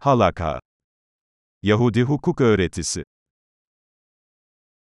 Halaka. Yahudi hukuk öğretisi.